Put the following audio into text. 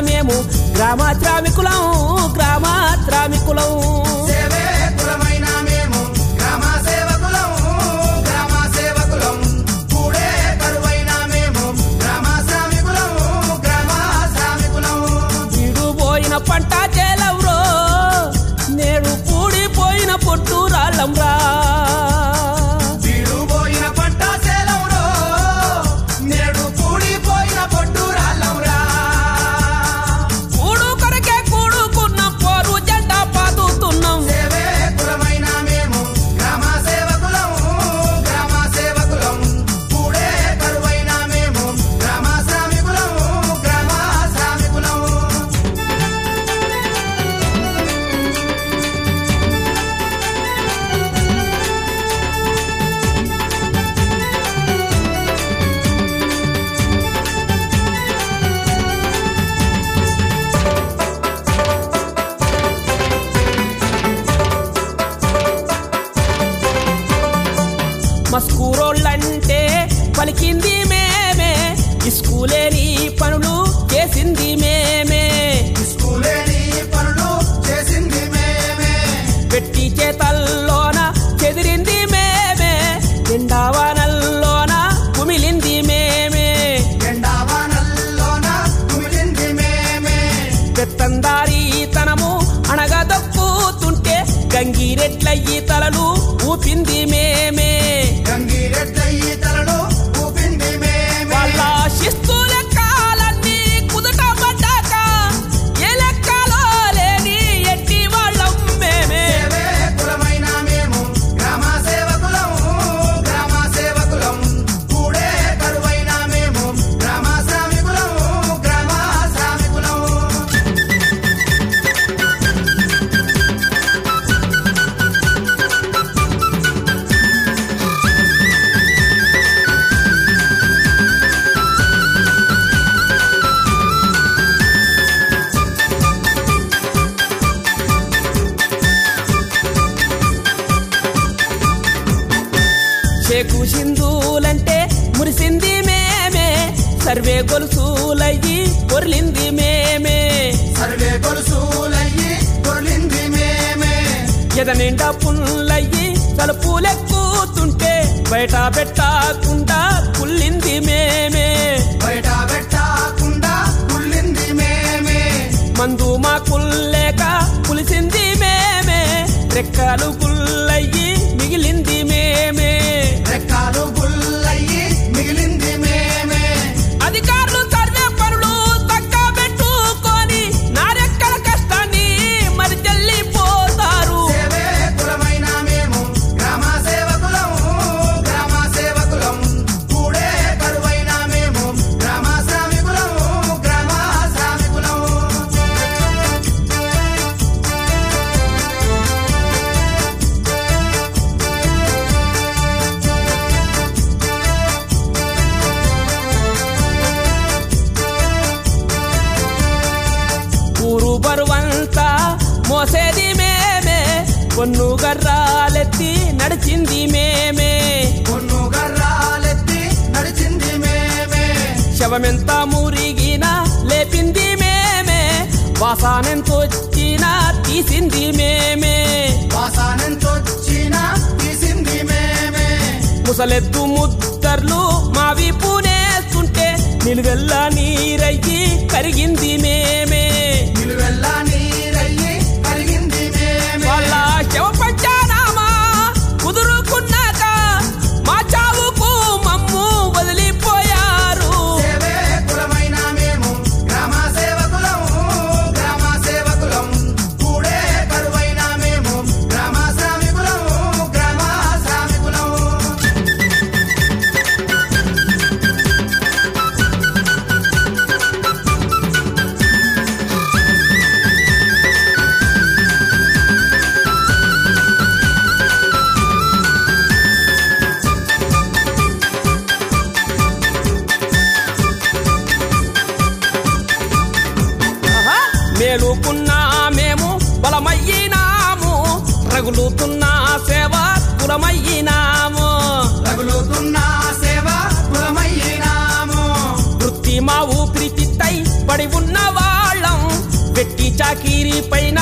మేము గ్రామ శ్రామికులం గ్రామ శ్రామికులం మస్కూరోళ్ళంటే పలికింది మేమే. స్కూలేని పనులు చేసింది మేమే స్కూలేని పనులు చేసింది మేమే. పెట్టి చేతల్లోన చెదిరింది మేమే. ఎండావానల్లోన కుమిలింది మేమే. ఎండావానల్లోన కుమిలింది మేమే పెత్తందారీతనము అణగదొక్కుతుంటే గంగిరెట్లయ్యి తలలు ఊపింది సర్వే గొలుసులయ్యి పొర్లింది మేమే. సర్వే గొలుసులయ్యి కొలింది మేమే. ఎద నిండా పుల్లయ్యి తలుపులెక్కుతుంటే బయట పెట్టకుండా పుల్లింది మేమే. బయట పెట్టకుండా కుళ్ళింది మేమే. మందు మా కుల్లేక పులిసింది మేమే. రెక్కలు కొన్ను గర్రాలెత్తి నడిచింది మేమే. కొన్ను గర్రాలెత్తి నడిచింది మేమే. శవమెంత మురిగినా లేపింది మేమే. వాసానెంతొచ్చినా తీసింది మేమే. వాసానెంతొచ్చినా తీసింది మేమే. ముసలెత్తు ముద్దర్లు మా వీపునేస్తుంటే నిలువెల్ల నీరయ్యి కరిగింది మేమే. కీరి పైన